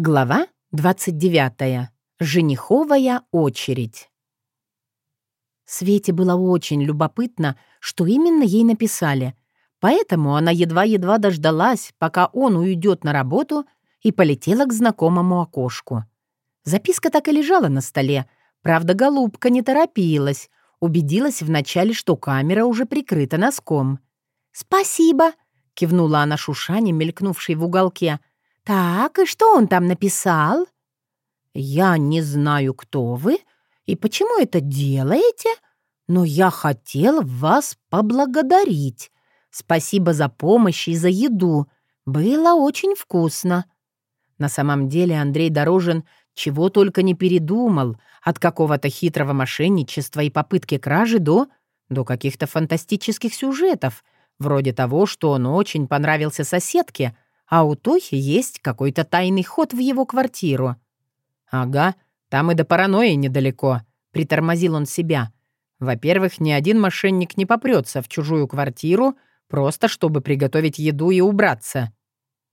Глава 29. Жениховая очередь. Свете было очень любопытно, что именно ей написали, поэтому она едва-едва дождалась, пока он уйдет на работу, и полетела к знакомому окошку. Записка так и лежала на столе, правда, голубка не торопилась, убедилась вначале, что камера уже прикрыта носком. «Спасибо», — кивнула она Шушане, мелькнувшей в уголке, — «Так, и что он там написал?» «Я не знаю, кто вы и почему это делаете, но я хотел вас поблагодарить. Спасибо за помощь и за еду. Было очень вкусно». На самом деле Андрей Дорожин чего только не передумал, от какого-то хитрого мошенничества и попытки кражи до... до каких-то фантастических сюжетов, вроде того, что он очень понравился соседке — а у Тохи есть какой-то тайный ход в его квартиру. «Ага, там и до паранойи недалеко», — притормозил он себя. «Во-первых, ни один мошенник не попрется в чужую квартиру, просто чтобы приготовить еду и убраться.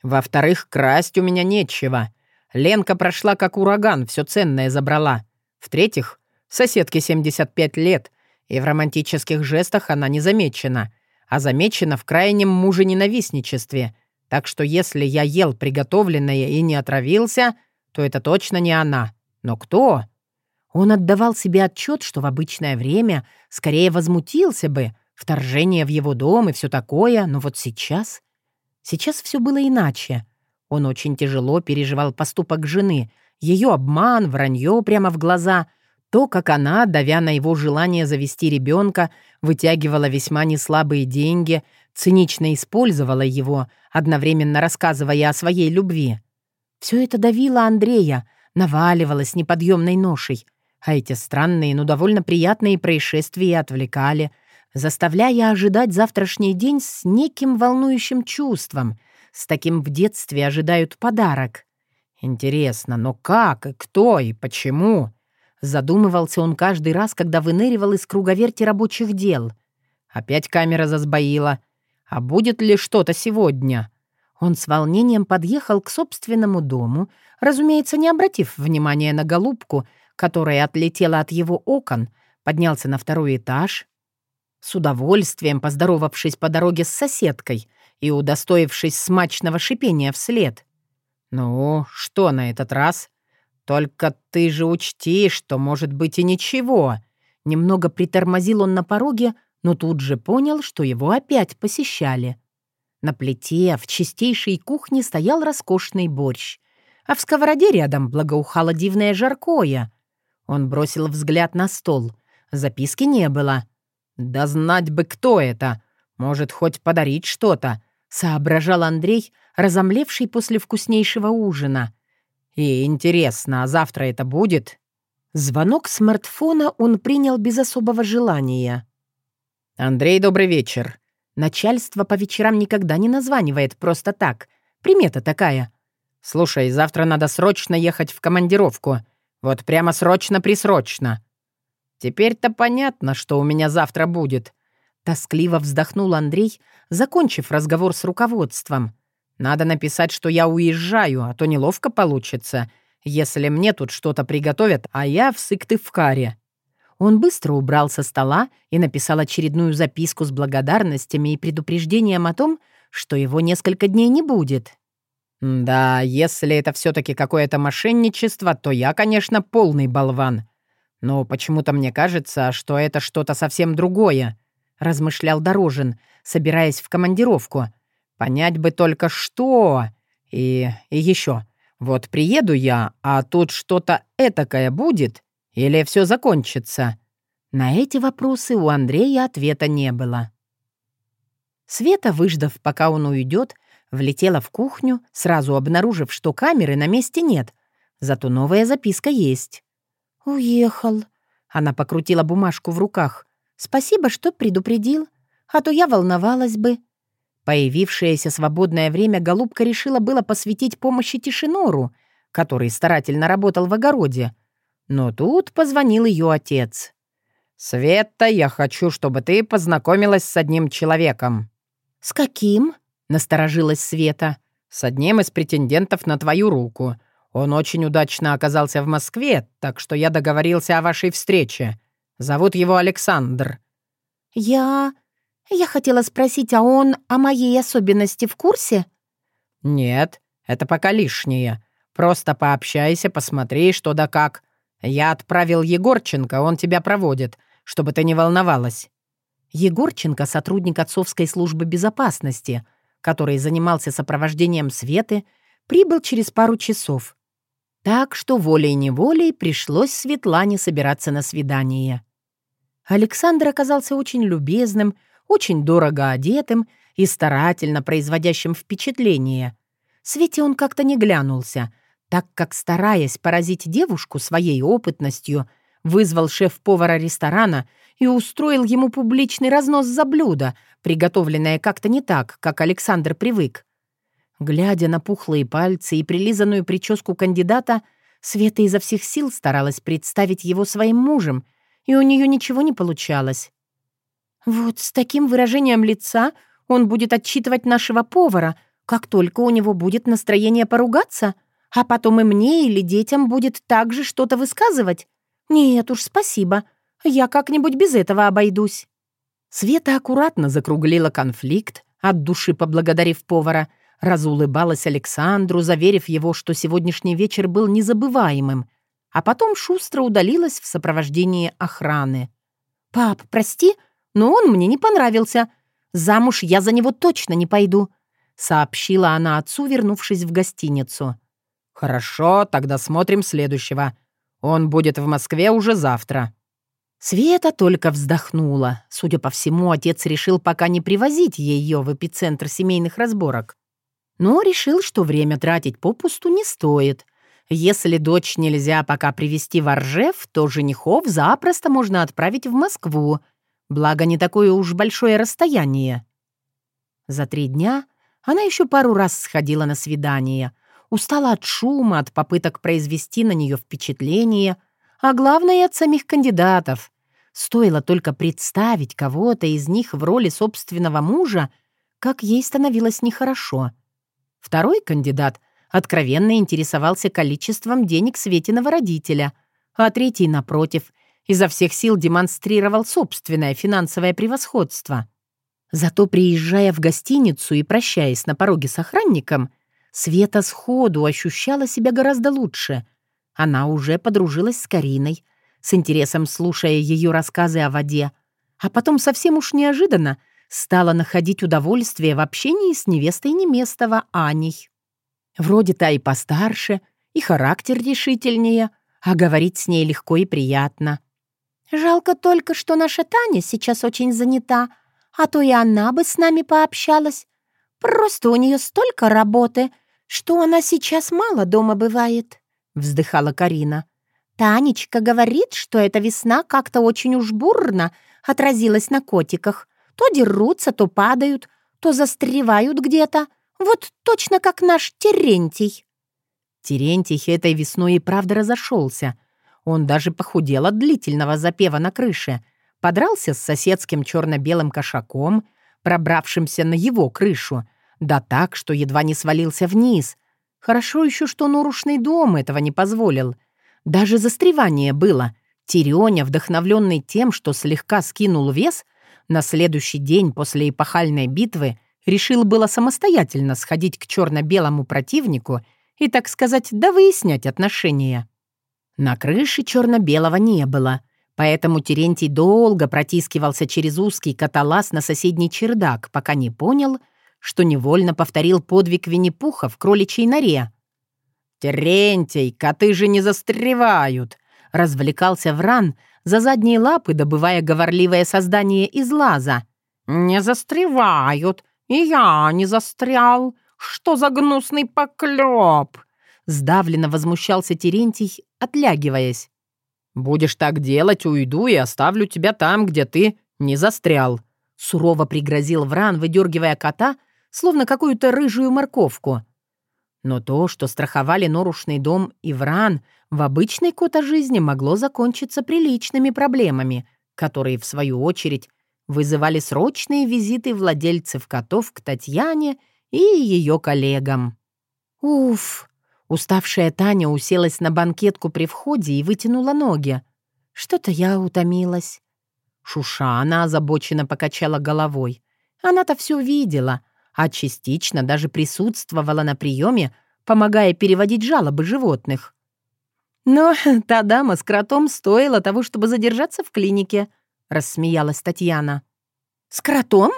Во-вторых, красть у меня нечего. Ленка прошла как ураган, все ценное забрала. В-третьих, соседке 75 лет, и в романтических жестах она не замечена, а замечена в крайнем мужененавистничестве — так что если я ел приготовленное и не отравился, то это точно не она. Но кто? Он отдавал себе отчет, что в обычное время скорее возмутился бы, вторжение в его дом и все такое, но вот сейчас... Сейчас все было иначе. Он очень тяжело переживал поступок жены, ее обман, вранье прямо в глаза, то, как она, давя на его желание завести ребенка, вытягивала весьма неслабые деньги, цинично использовала его, одновременно рассказывая о своей любви. Все это давило Андрея, наваливалось неподъемной ношей, а эти странные, но довольно приятные происшествия отвлекали, заставляя ожидать завтрашний день с неким волнующим чувством, с таким в детстве ожидают подарок. Интересно, но как и кто и почему? Задумывался он каждый раз, когда выныривал из круговерти рабочих дел. Опять камера засбоила — а будет ли что-то сегодня? Он с волнением подъехал к собственному дому, разумеется, не обратив внимания на голубку, которая отлетела от его окон, поднялся на второй этаж, с удовольствием поздоровавшись по дороге с соседкой и удостоившись смачного шипения вслед. «Ну, что на этот раз? Только ты же учти, что может быть и ничего». Немного притормозил он на пороге, но тут же понял, что его опять посещали. На плите в чистейшей кухне стоял роскошный борщ, а в сковороде рядом благоухало дивное жаркое. Он бросил взгляд на стол. Записки не было. «Да знать бы, кто это! Может, хоть подарить что-то!» — соображал Андрей, разомлевший после вкуснейшего ужина. «И интересно, а завтра это будет?» Звонок смартфона он принял без особого желания. «Андрей, добрый вечер». Начальство по вечерам никогда не названивает просто так. Примета такая. «Слушай, завтра надо срочно ехать в командировку. Вот прямо срочно-присрочно». «Теперь-то понятно, что у меня завтра будет». Тоскливо вздохнул Андрей, закончив разговор с руководством. «Надо написать, что я уезжаю, а то неловко получится, если мне тут что-то приготовят, а я в Сыктывкаре». Он быстро убрал со стола и написал очередную записку с благодарностями и предупреждением о том, что его несколько дней не будет. «Да, если это все-таки какое-то мошенничество, то я, конечно, полный болван. Но почему-то мне кажется, что это что-то совсем другое», — размышлял Дорожин, собираясь в командировку. «Понять бы только что. И, и еще. Вот приеду я, а тут что-то этакое будет, или все закончится?» На эти вопросы у Андрея ответа не было. Света, выждав, пока он уйдет, влетела в кухню, сразу обнаружив, что камеры на месте нет, зато новая записка есть. «Уехал», — она покрутила бумажку в руках. «Спасибо, что предупредил, а то я волновалась бы». Появившееся свободное время голубка решила было посвятить помощи Тишинору, который старательно работал в огороде, но тут позвонил ее отец. «Света, я хочу, чтобы ты познакомилась с одним человеком». «С каким?» — насторожилась Света. «С одним из претендентов на твою руку. Он очень удачно оказался в Москве, так что я договорился о вашей встрече. Зовут его Александр». «Я... я хотела спросить, а он о моей особенности в курсе?» «Нет, это пока лишнее. Просто пообщайся, посмотри, что да как. Я отправил Егорченко, он тебя проводит, чтобы ты не волновалась». Егорченко — сотрудник отцовской службы безопасности, который занимался сопровождением Светы, прибыл через пару часов. Так что волей-неволей пришлось Светлане собираться на свидание. Александр оказался очень любезным, очень дорого одетым и старательно производящим впечатление. Свете он как-то не глянулся, так как, стараясь поразить девушку своей опытностью, вызвал шеф-повара ресторана и устроил ему публичный разнос за блюдо, приготовленное как-то не так, как Александр привык. Глядя на пухлые пальцы и прилизанную прическу кандидата, Света изо всех сил старалась представить его своим мужем, и у нее ничего не получалось. «Вот с таким выражением лица он будет отчитывать нашего повара, как только у него будет настроение поругаться, а потом и мне или детям будет также что-то высказывать. Нет уж, спасибо, я как-нибудь без этого обойдусь». Света аккуратно закруглила конфликт, от души поблагодарив повара — разулыбалась Александру, заверив его, что сегодняшний вечер был незабываемым, а потом шустро удалилась в сопровождении охраны. «Пап, прости, но он мне не понравился. Замуж я за него точно не пойду», — сообщила она отцу, вернувшись в гостиницу. «Хорошо, тогда смотрим следующего. Он будет в Москве уже завтра». Света только вздохнула. Судя по всему, отец решил пока не привозить ее в эпицентр семейных разборок но решил, что время тратить попусту не стоит. Если дочь нельзя пока привести в Оржев, то женихов запросто можно отправить в Москву, благо не такое уж большое расстояние. За три дня она еще пару раз сходила на свидание, устала от шума, от попыток произвести на нее впечатление, а главное — от самих кандидатов. Стоило только представить кого-то из них в роли собственного мужа, как ей становилось нехорошо — Второй кандидат откровенно интересовался количеством денег Светиного родителя, а третий, напротив, изо всех сил демонстрировал собственное финансовое превосходство. Зато, приезжая в гостиницу и прощаясь на пороге с охранником, Света сходу ощущала себя гораздо лучше. Она уже подружилась с Кариной, с интересом слушая ее рассказы о воде, а потом совсем уж неожиданно стала находить удовольствие в общении с невестой Неместова Аней. Вроде та и постарше, и характер решительнее, а говорить с ней легко и приятно. «Жалко только, что наша Таня сейчас очень занята, а то и она бы с нами пообщалась. Просто у нее столько работы, что она сейчас мало дома бывает», — вздыхала Карина. «Танечка говорит, что эта весна как-то очень уж бурно отразилась на котиках, то дерутся, то падают, то застревают где-то. Вот точно как наш Терентий». Терентий этой весной и правда разошелся. Он даже похудел от длительного запева на крыше, подрался с соседским черно-белым кошаком, пробравшимся на его крышу, да так, что едва не свалился вниз. Хорошо еще, что нурушный дом этого не позволил. Даже застревание было. Тирионя, вдохновленный тем, что слегка скинул вес, на следующий день после эпохальной битвы решил было самостоятельно сходить к черно-белому противнику и, так сказать, довыяснять отношения. На крыше черно-белого не было, поэтому Терентий долго протискивался через узкий каталаз на соседний чердак, пока не понял, что невольно повторил подвиг Винни-Пуха в кроличьей норе. «Терентий, коты же не застревают!» — развлекался Вран, за задние лапы добывая говорливое создание из лаза. «Не застревают, и я не застрял. Что за гнусный поклеп?» Сдавленно возмущался Терентий, отлягиваясь. «Будешь так делать, уйду и оставлю тебя там, где ты не застрял», сурово пригрозил Вран, выдергивая кота, словно какую-то рыжую морковку. Но то, что страховали норушный дом и Вран, в обычной кота жизни могло закончиться приличными проблемами, которые, в свою очередь, вызывали срочные визиты владельцев котов к Татьяне и ее коллегам. «Уф!» — Уставшая Таня уселась на банкетку при входе и вытянула ноги. Что-то я утомилась. Шушана озабоченно покачала головой. Она-то все видела, а частично даже присутствовала на приеме, помогая переводить жалобы животных. «Но та дама с кротом стоила того, чтобы задержаться в клинике», — рассмеялась Татьяна. «С кротом?»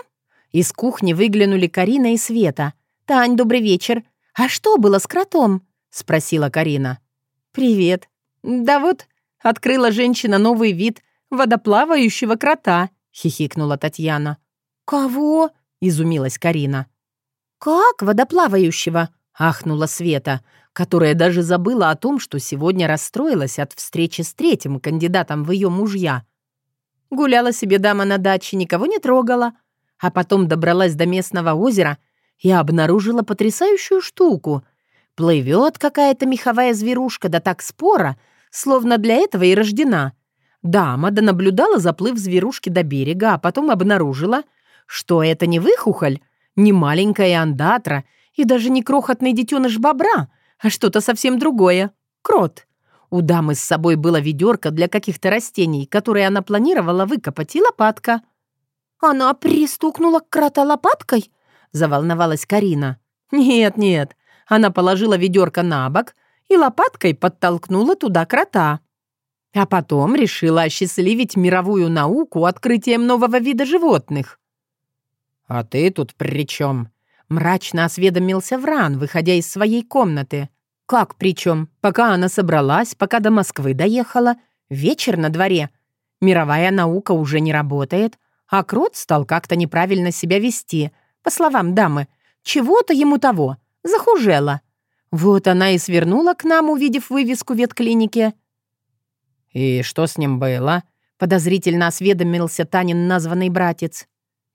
Из кухни выглянули Карина и Света. «Тань, добрый вечер. А что было с кротом?» — спросила Карина. «Привет. Да вот, открыла женщина новый вид водоплавающего крота», — хихикнула Татьяна. «Кого?» — изумилась Карина. «Как водоплавающего?» — ахнула Света, которая даже забыла о том, что сегодня расстроилась от встречи с третьим кандидатом в ее мужья. Гуляла себе дама на даче, никого не трогала, а потом добралась до местного озера и обнаружила потрясающую штуку. Плывет какая-то меховая зверушка, да так спора, словно для этого и рождена. Дама донаблюдала заплыв зверушки до берега, а потом обнаружила, что это не выхухоль, не маленькая андатра и даже не крохотный детеныш бобра, а что-то совсем другое — крот. У дамы с собой было ведерко для каких-то растений, которые она планировала выкопать, и лопатка. «Она пристукнула крота лопаткой?» — заволновалась Карина. «Нет-нет, она положила ведерко на бок и лопаткой подтолкнула туда крота. А потом решила осчастливить мировую науку открытием нового вида животных». «А ты тут при чем?» — мрачно осведомился Вран, выходя из своей комнаты. «Как причем? Пока она собралась, пока до Москвы доехала. Вечер на дворе. Мировая наука уже не работает, а Крот стал как-то неправильно себя вести. По словам дамы, чего-то ему того, захужела. Вот она и свернула к нам, увидев вывеску ветклиники». «И что с ним было?» — подозрительно осведомился Танин названный братец.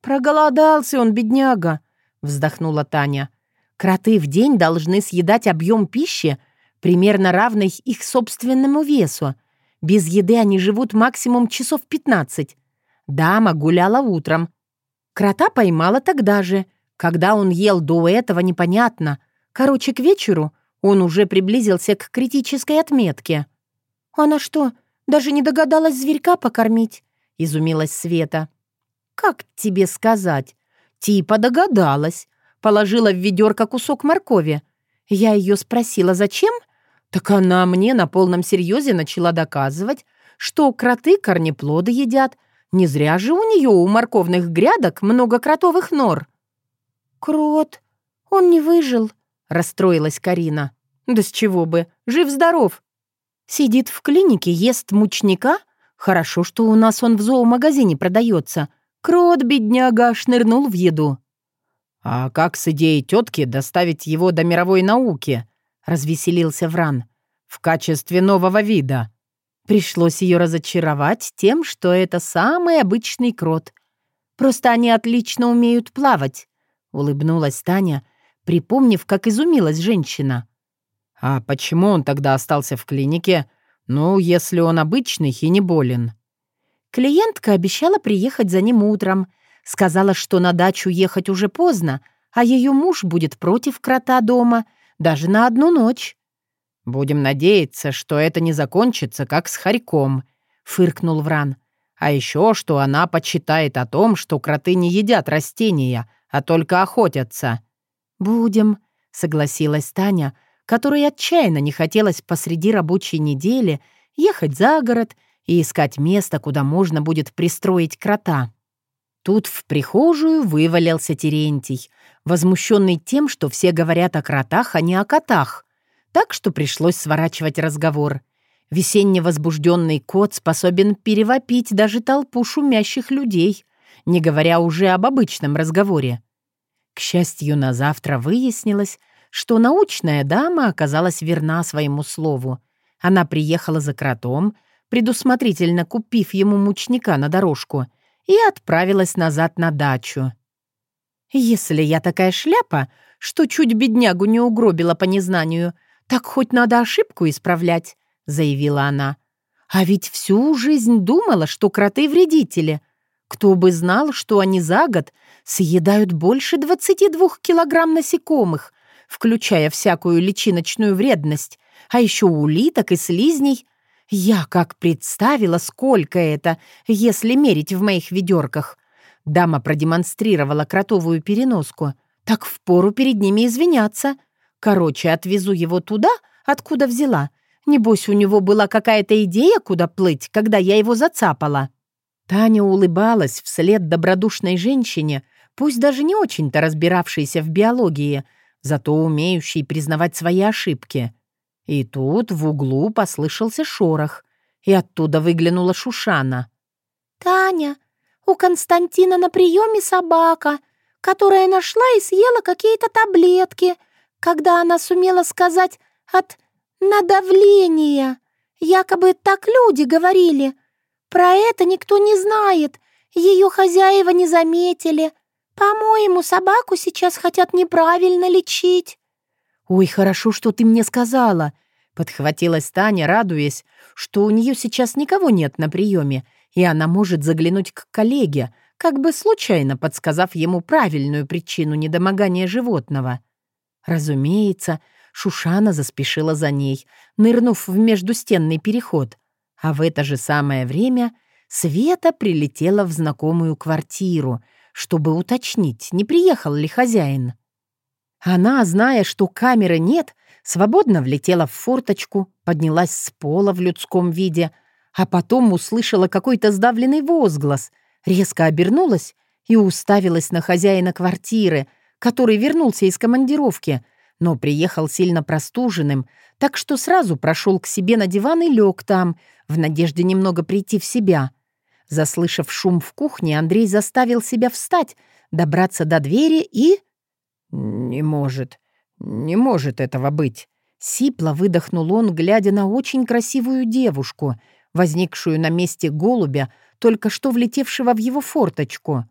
«Проголодался он, бедняга», — вздохнула Таня. Кроты в день должны съедать объем пищи, примерно равный их собственному весу. Без еды они живут максимум часов 15. Дама гуляла утром. Крота поймала тогда же. Когда он ел до этого, непонятно. Короче, к вечеру он уже приблизился к критической отметке. «Она что, даже не догадалась зверька покормить?» — изумилась Света. «Как тебе сказать? Типа догадалась положила в ведерко кусок моркови. Я ее спросила, зачем? Так она мне на полном серьезе начала доказывать, что кроты корнеплоды едят. Не зря же у нее у морковных грядок много кротовых нор. «Крот, он не выжил», — расстроилась Карина. «Да с чего бы? Жив-здоров. Сидит в клинике, ест мучника. Хорошо, что у нас он в зоомагазине продается. Крот, бедняга, шнырнул в еду». «А как с идеей тетки доставить его до мировой науки?» — развеселился Вран. «В качестве нового вида». Пришлось ее разочаровать тем, что это самый обычный крот. Просто они отлично умеют плавать, — улыбнулась Таня, припомнив, как изумилась женщина. «А почему он тогда остался в клинике? Ну, если он обычный и не болен». Клиентка обещала приехать за ним утром — Сказала, что на дачу ехать уже поздно, а ее муж будет против крота дома, даже на одну ночь. «Будем надеяться, что это не закончится, как с хорьком», — фыркнул Вран. «А еще, что она почитает о том, что кроты не едят растения, а только охотятся». «Будем», — согласилась Таня, которой отчаянно не хотелось посреди рабочей недели ехать за город и искать место, куда можно будет пристроить крота. Тут в прихожую вывалился Терентий, возмущенный тем, что все говорят о кротах, а не о котах. Так что пришлось сворачивать разговор. Весенне возбужденный кот способен перевопить даже толпу шумящих людей, не говоря уже об обычном разговоре. К счастью, на завтра выяснилось, что научная дама оказалась верна своему слову. Она приехала за кротом, предусмотрительно купив ему мучника на дорожку — и отправилась назад на дачу. «Если я такая шляпа, что чуть беднягу не угробила по незнанию, так хоть надо ошибку исправлять», — заявила она. «А ведь всю жизнь думала, что кроты — вредители. Кто бы знал, что они за год съедают больше 22 килограмм насекомых, включая всякую личиночную вредность, а еще улиток и слизней. Я как представила, сколько это, если мерить в моих ведерках. Дама продемонстрировала кротовую переноску. Так впору перед ними извиняться. Короче, отвезу его туда, откуда взяла. Небось, у него была какая-то идея, куда плыть, когда я его зацапала. Таня улыбалась вслед добродушной женщине, пусть даже не очень-то разбиравшейся в биологии, зато умеющей признавать свои ошибки. И тут в углу послышался шорох, и оттуда выглянула Шушана. «Таня, у Константина на приеме собака, которая нашла и съела какие-то таблетки, когда она сумела сказать от надавления. Якобы так люди говорили. Про это никто не знает, ее хозяева не заметили. По-моему, собаку сейчас хотят неправильно лечить». «Ой, хорошо, что ты мне сказала», — подхватилась Таня, радуясь, что у нее сейчас никого нет на приеме, и она может заглянуть к коллеге, как бы случайно подсказав ему правильную причину недомогания животного. Разумеется, Шушана заспешила за ней, нырнув в междустенный переход, а в это же самое время Света прилетела в знакомую квартиру, чтобы уточнить, не приехал ли хозяин. Она, зная, что камеры нет, свободно влетела в форточку, поднялась с пола в людском виде, а потом услышала какой-то сдавленный возглас, резко обернулась и уставилась на хозяина квартиры, который вернулся из командировки, но приехал сильно простуженным, так что сразу прошел к себе на диван и лег там, в надежде немного прийти в себя. Заслышав шум в кухне, Андрей заставил себя встать, добраться до двери и... «Не может, не может этого быть!» Сипло выдохнул он, глядя на очень красивую девушку, возникшую на месте голубя, только что влетевшего в его форточку.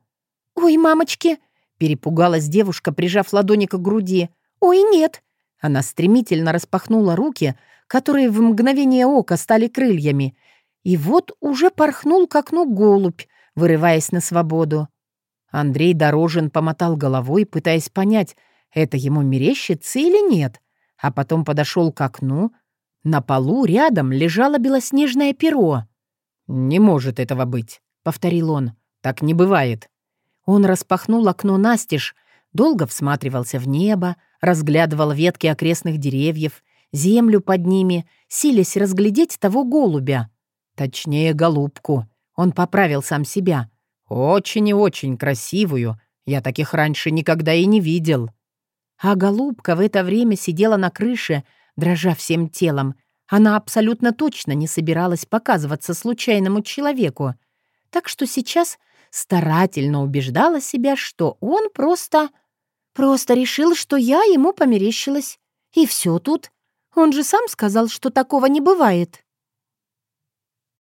«Ой, мамочки!» — перепугалась девушка, прижав ладони к груди. «Ой, нет!» Она стремительно распахнула руки, которые в мгновение ока стали крыльями, и вот уже порхнул к окну голубь, вырываясь на свободу. Андрей Дорожин помотал головой, пытаясь понять, это ему мерещится или нет, а потом подошел к окну. На полу рядом лежало белоснежное перо. «Не может этого быть», — повторил он. «Так не бывает». Он распахнул окно настежь, долго всматривался в небо, разглядывал ветки окрестных деревьев, землю под ними, силясь разглядеть того голубя. Точнее, голубку. Он поправил сам себя. Очень и очень красивую. Я таких раньше никогда и не видел. А голубка в это время сидела на крыше, дрожа всем телом. Она абсолютно точно не собиралась показываться случайному человеку. Так что сейчас старательно убеждала себя, что он просто... Просто решил, что я ему померещилась. И все тут. Он же сам сказал, что такого не бывает.